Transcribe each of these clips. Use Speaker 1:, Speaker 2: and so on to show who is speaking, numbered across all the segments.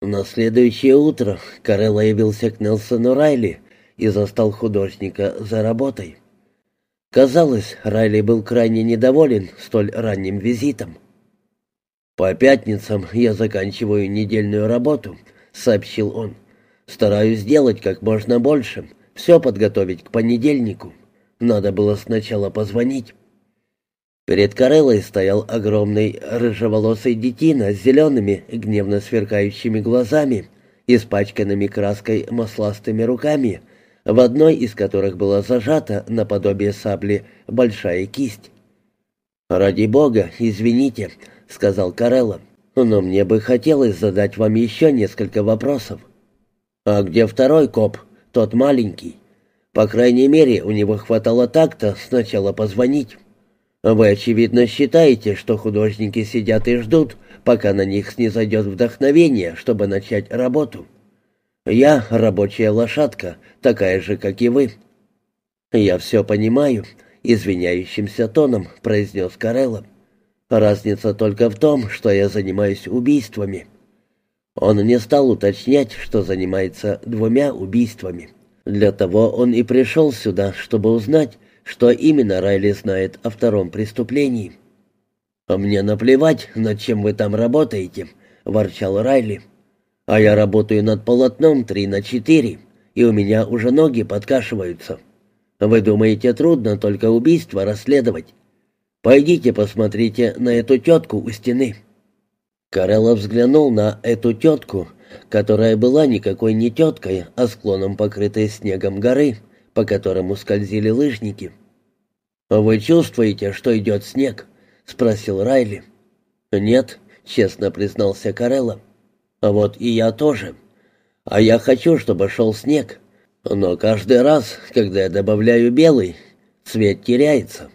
Speaker 1: На следующее утро Карелла явился к Нелсону Райли и застал художника за работой. Казалось, Райли был крайне недоволен столь ранним визитом. «По пятницам я заканчиваю недельную работу», — сообщил он. «Стараюсь сделать как можно больше, все подготовить к понедельнику. Надо было сначала позвонить». Перед Кареллой стоял огромный рыжеволосый детина с зелеными, гневно сверкающими глазами, испачканными краской масластыми руками, в одной из которых была зажата наподобие сабли большая кисть. «Ради бога, извините», — сказал Карелла, — «но мне бы хотелось задать вам еще несколько вопросов». «А где второй коп? Тот маленький?» «По крайней мере, у него хватало так-то сначала позвонить». Вы, очевидно, считаете, что художники сидят и ждут, пока на них снизойдет вдохновение, чтобы начать работу. Я рабочая лошадка, такая же, как и вы. Я все понимаю, извиняющимся тоном произнес Карелло. Разница только в том, что я занимаюсь убийствами. Он не стал уточнять, что занимается двумя убийствами. Для того он и пришел сюда, чтобы узнать, что именно Райли знает о втором преступлении. «А мне наплевать, над чем вы там работаете», — ворчал Райли. «А я работаю над полотном три на четыре, и у меня уже ноги подкашиваются. Вы думаете, трудно только убийство расследовать? Пойдите посмотрите на эту тетку у стены». Карелло взглянул на эту тетку, которая была никакой не теткой, а склоном покрытой снегом горы, по которому скользили лыжники. «Вы чувствуете, что идет снег?» — спросил Райли. «Нет», — честно признался Карелла. «А вот и я тоже. А я хочу, чтобы шел снег. Но каждый раз, когда я добавляю белый, цвет теряется.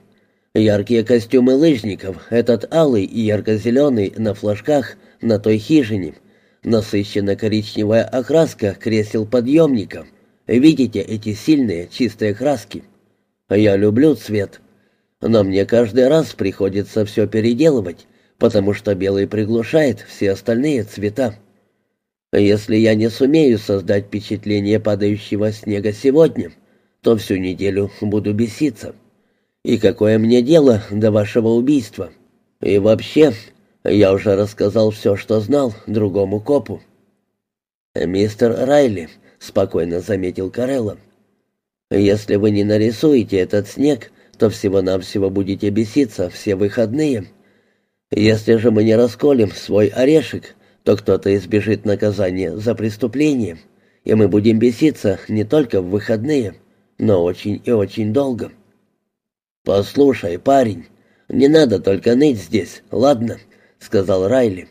Speaker 1: Яркие костюмы лыжников, этот алый и ярко-зеленый на флажках на той хижине, насыщенно-коричневая окраска кресел подъемника — Видите эти сильные, чистые краски? Я люблю цвет, но мне каждый раз приходится все переделывать, потому что белый приглушает все остальные цвета. Если я не сумею создать впечатление падающего снега сегодня, то всю неделю буду беситься. И какое мне дело до вашего убийства? И вообще, я уже рассказал все, что знал, другому копу. Мистер Райли, спокойно заметил Карелло. Если вы не нарисуете этот снег, то всего-навсего будете беситься все выходные. Если же мы не расколем свой орешек, то кто-то избежит наказания за преступление, и мы будем беситься не только в выходные, но очень и очень долго. «Послушай, парень, не надо только ныть здесь, ладно?» — сказал Райли.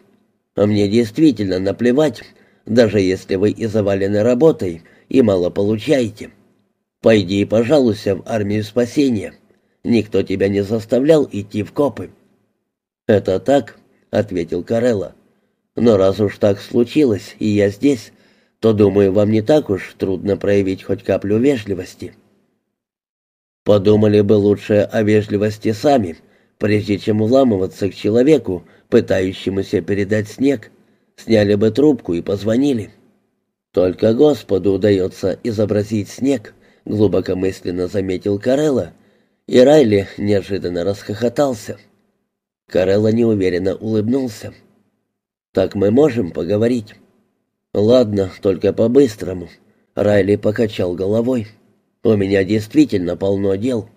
Speaker 1: «А мне действительно наплевать, даже если вы и завалены работой, и мало получаете. Пойди и пожалуйся в армию спасения. Никто тебя не заставлял идти в копы». «Это так», — ответил Карелла. «Но раз уж так случилось, и я здесь, то, думаю, вам не так уж трудно проявить хоть каплю вежливости». «Подумали бы лучше о вежливости сами, прежде чем вламываться к человеку, пытающемуся передать снег», Сняли бы трубку и позвонили. Только Господу удается изобразить снег, глубокомысленно заметил Карелла, и Райли неожиданно расхохотался. Карелла неуверенно улыбнулся. «Так мы можем поговорить?» «Ладно, только по-быстрому». Райли покачал головой. «У меня действительно полно дел».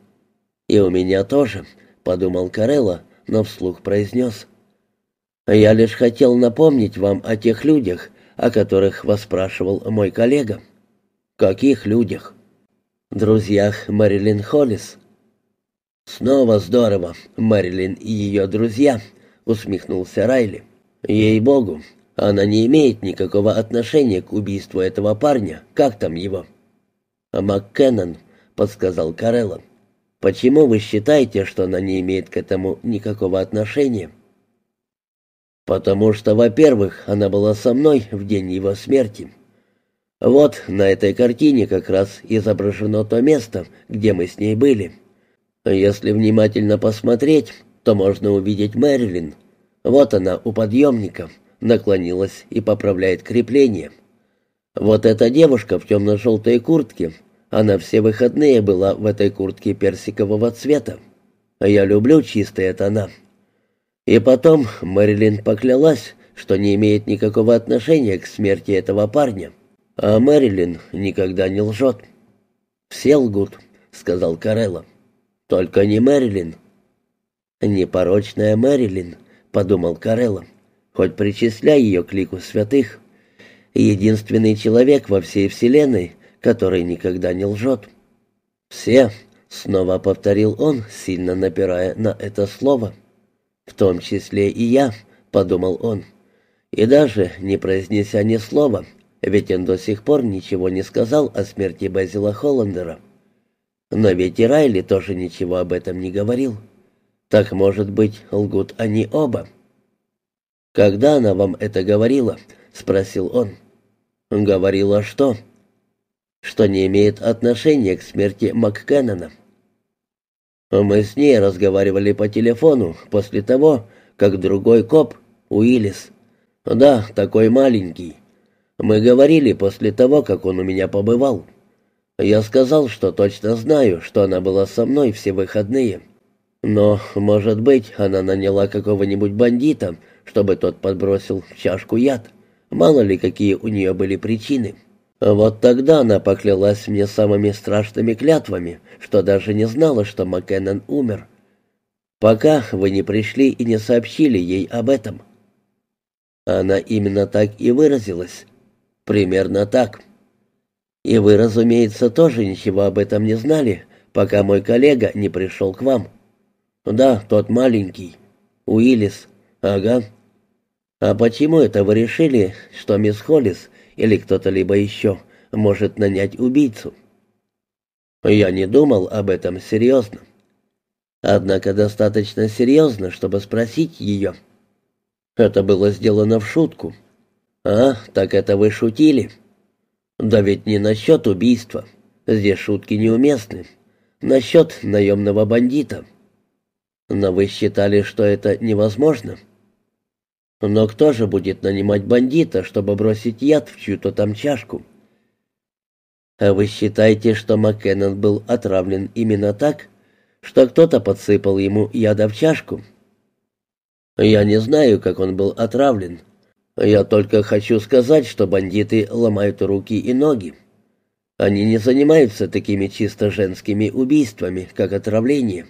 Speaker 1: «И у меня тоже», — подумал Карелла, но вслух произнес. Я лишь хотел напомнить вам о тех людях, о которых вас спрашивал мой коллега. Каких людях? Друзьях Мэрилин Холлис. Снова здорово, Мэрилин и ее друзья, усмехнулся Райли. Ей-богу, она не имеет никакого отношения к убийству этого парня. Как там его? МакКеннон, подсказал Карелло. Почему вы считаете, что она не имеет к этому никакого отношения? Потому что, во-первых, она была со мной в день его смерти. Вот на этой картине как раз изображено то место, где мы с ней были. Если внимательно посмотреть, то можно увидеть Мэрилин. Вот она у подъемника, наклонилась и поправляет крепление. Вот эта девушка в темно-желтой куртке, она все выходные была в этой куртке персикового цвета. Я люблю чистые тона. И потом Мэрилин поклялась, что не имеет никакого отношения к смерти этого парня. А Мэрилин никогда не лжет. «Все лгут», — сказал Карелла. «Только не Мэрилин». «Непорочная Мэрилин», — подумал Карелла, «хоть причисляй ее к лику святых. Единственный человек во всей вселенной, который никогда не лжет». «Все», — снова повторил он, сильно напирая на это слово. «В том числе и я», — подумал он. И даже не произнеся ни слова, ведь он до сих пор ничего не сказал о смерти Безила Холландера. Но ведь и Райли тоже ничего об этом не говорил. Так, может быть, лгут они оба. «Когда она вам это говорила?» — спросил он. «Говорила что?» «Что не имеет отношения к смерти МакКеннона». «Мы с ней разговаривали по телефону после того, как другой коп, Уиллис, да, такой маленький, мы говорили после того, как он у меня побывал. Я сказал, что точно знаю, что она была со мной все выходные. Но, может быть, она наняла какого-нибудь бандита, чтобы тот подбросил чашку яд. Мало ли, какие у нее были причины. Вот тогда она поклялась мне самыми страшными клятвами, что даже не знала, что Маккеннон умер. Пока вы не пришли и не сообщили ей об этом. Она именно так и выразилась. Примерно так. И вы, разумеется, тоже ничего об этом не знали, пока мой коллега не пришел к вам. Да, тот маленький. Уиллис. Ага. А почему это вы решили, что мисс Холлис или кто-то либо еще может нанять убийцу? Я не думал об этом серьезно. Однако достаточно серьезно, чтобы спросить ее. Это было сделано в шутку. «А, так это вы шутили?» «Да ведь не насчет убийства. Здесь шутки неуместны. Насчет наемного бандита». «Но вы считали, что это невозможно?» «Но кто же будет нанимать бандита, чтобы бросить яд в чью-то там чашку?» «А вы считаете, что Маккеннон был отравлен именно так, что кто-то подсыпал ему яда в чашку?» «Я не знаю, как он был отравлен», я только хочу сказать, что бандиты ломают руки и ноги. Они не занимаются такими чисто женскими убийствами, как отравление.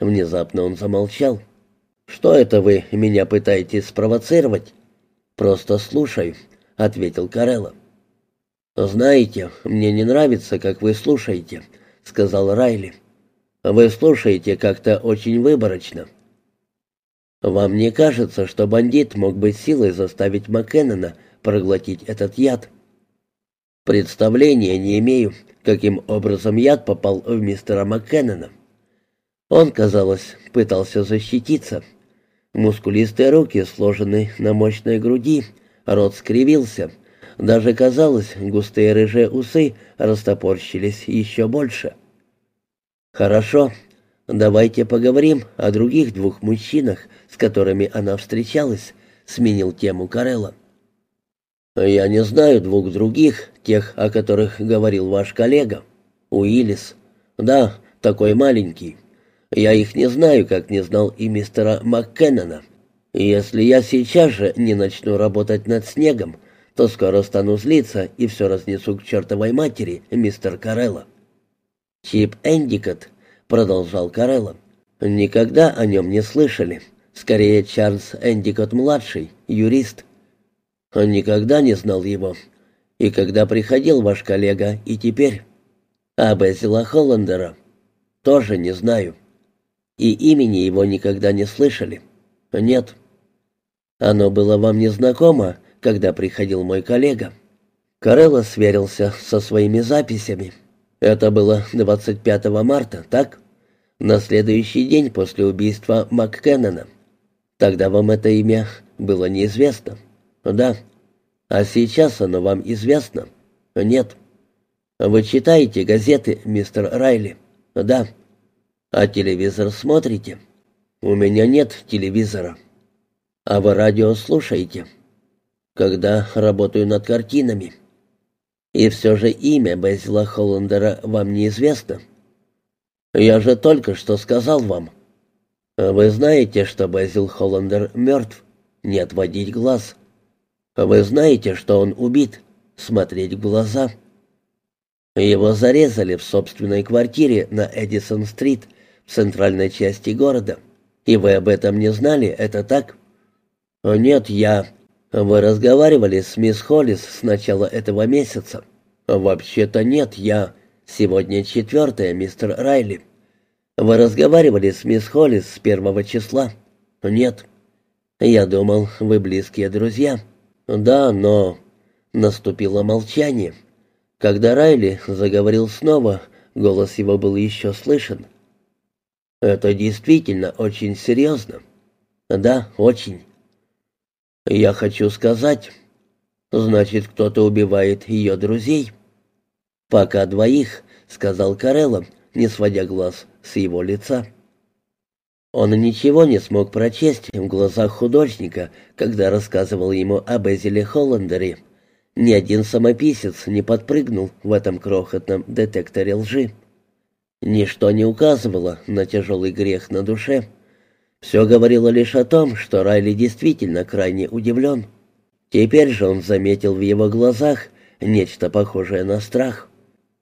Speaker 1: Внезапно он замолчал. Что это вы меня пытаетесь спровоцировать? Просто слушаю, ответил Карелла. Знаете, мне не нравится, как вы слушаете, сказал Райли. Вы слушаете как-то очень выборочно. Вам не кажется, что бандит мог бы силой заставить Маккеннона проглотить этот яд? Представления не имею, каким образом яд попал в мистера Маккеннона. Он, казалось, пытался защититься. Мускулистые руки сложены на мощной груди, рот скривился. Даже, казалось, густые рыжие усы растопорщились еще больше. «Хорошо, давайте поговорим о других двух мужчинах, с которыми она встречалась, сменил тему Карелла. «Я не знаю двух других, тех, о которых говорил ваш коллега. Уиллис. Да, такой маленький. Я их не знаю, как не знал и мистера МакКеннона. Если я сейчас же не начну работать над снегом, то скоро стану злиться и все разнесу к чертовой матери, мистер Карелла». «Чип Эндикот», — продолжал Карелла, — «никогда о нем не слышали». Скорее, Чарльз Эндикот-младший, юрист. Он никогда не знал его. И когда приходил ваш коллега, и теперь. А Безила Холландера тоже не знаю. И имени его никогда не слышали. Нет. Оно было вам незнакомо, когда приходил мой коллега. Карелла сверился со своими записями. Это было 25 марта, так? На следующий день после убийства МакКеннона. Тогда вам это имя было неизвестно. Да. А сейчас оно вам известно? Нет. Вы читаете газеты, мистер Райли? Да. А телевизор смотрите? У меня нет телевизора. А вы радио слушаете? когда работаю над картинами. И все же имя Безила Холландера вам неизвестно. Я же только что сказал вам. Вы знаете, что Безил Холландер мертв? Не отводить глаз. Вы знаете, что он убит? Смотреть в глаза. Его зарезали в собственной квартире на Эдисон-стрит центральной части города. И вы об этом не знали, это так? Нет, я... Вы разговаривали с мисс Холлис с начала этого месяца? Вообще-то нет, я... Сегодня четвертое, мистер Райли. Вы разговаривали с мисс Холлис с первого числа? Нет. Я думал, вы близкие друзья. Да, но... Наступило молчание. Когда Райли заговорил снова, голос его был еще слышен. «Это действительно очень серьезно». «Да, очень». «Я хочу сказать...» «Значит, кто-то убивает ее друзей?» «Пока двоих», — сказал Карелло, не сводя глаз с его лица. Он ничего не смог прочесть в глазах художника, когда рассказывал ему об Эзеле Холландере. Ни один самописец не подпрыгнул в этом крохотном детекторе лжи. Ничто не указывало на тяжелый грех на душе. Все говорило лишь о том, что Райли действительно крайне удивлен. Теперь же он заметил в его глазах нечто похожее на страх.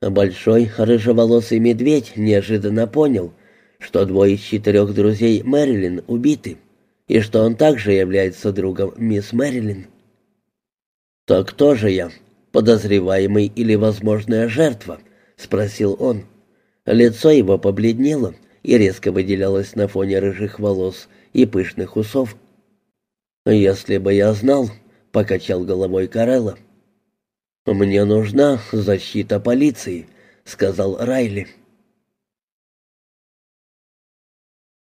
Speaker 1: Большой рыжеволосый медведь неожиданно понял, что двое из четырех друзей Мэрилин убиты, и что он также является другом мисс Мэрилин. «Так кто же я? Подозреваемый или возможная жертва?» — спросил он. Лицо его побледнело, и резко выделялась на фоне рыжих волос и пышных усов. «Если бы я знал», — покачал головой Карелла. «Мне нужна защита полиции», — сказал Райли.